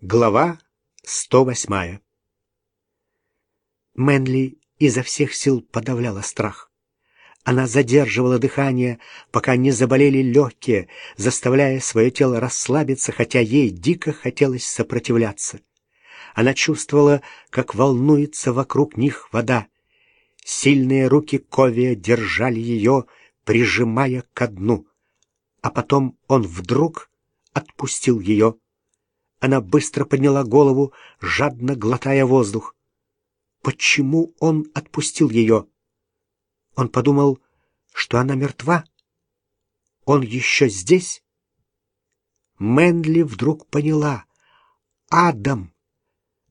Глава 108 Мэнли изо всех сил подавляла страх. Она задерживала дыхание, пока не заболели легкие, заставляя свое тело расслабиться, хотя ей дико хотелось сопротивляться. Она чувствовала, как волнуется вокруг них вода. Сильные руки Ковия держали ее, прижимая ко дну. А потом он вдруг отпустил ее. Она быстро подняла голову, жадно глотая воздух. Почему он отпустил ее? Он подумал, что она мертва. Он еще здесь? Мэнли вдруг поняла. Адам!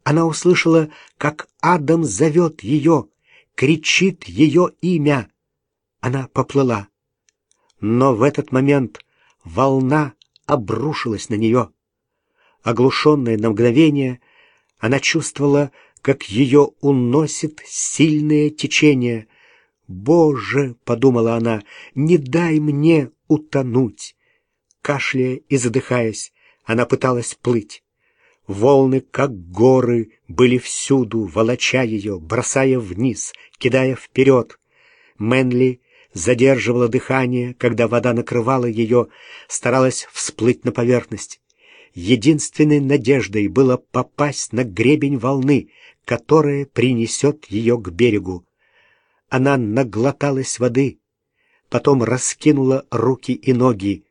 Она услышала, как Адам зовет ее, кричит ее имя. Она поплыла. Но в этот момент волна обрушилась на нее. Оглушенная на мгновение, она чувствовала, как ее уносит сильное течение. «Боже!» — подумала она, — «не дай мне утонуть!» Кашляя и задыхаясь, она пыталась плыть. Волны, как горы, были всюду, волоча ее, бросая вниз, кидая вперед. Мэнли задерживала дыхание, когда вода накрывала ее, старалась всплыть на поверхность. Единственной надеждой было попасть на гребень волны, которая принесет ее к берегу. Она наглоталась воды, потом раскинула руки и ноги.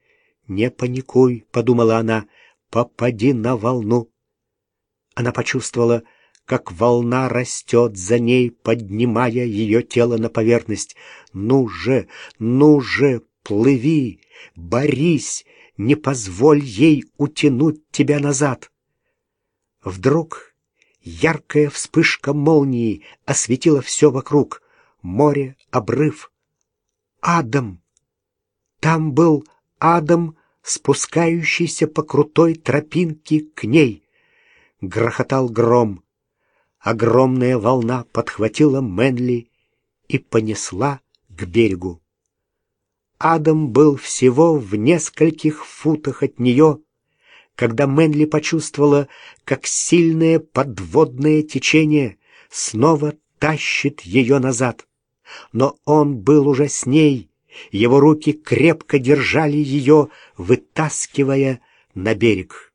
«Не паникуй», — подумала она, — «попади на волну». Она почувствовала, как волна растет за ней, поднимая ее тело на поверхность. «Ну же, ну же, плыви, борись!» Не позволь ей утянуть тебя назад. Вдруг яркая вспышка молнии осветила все вокруг. Море, обрыв. Адам! Там был Адам, спускающийся по крутой тропинке к ней. Грохотал гром. Огромная волна подхватила Мэнли и понесла к берегу. Адам был всего в нескольких футах от нее, когда Мэнли почувствовала, как сильное подводное течение снова тащит ее назад. Но он был уже с ней, его руки крепко держали ее, вытаскивая на берег.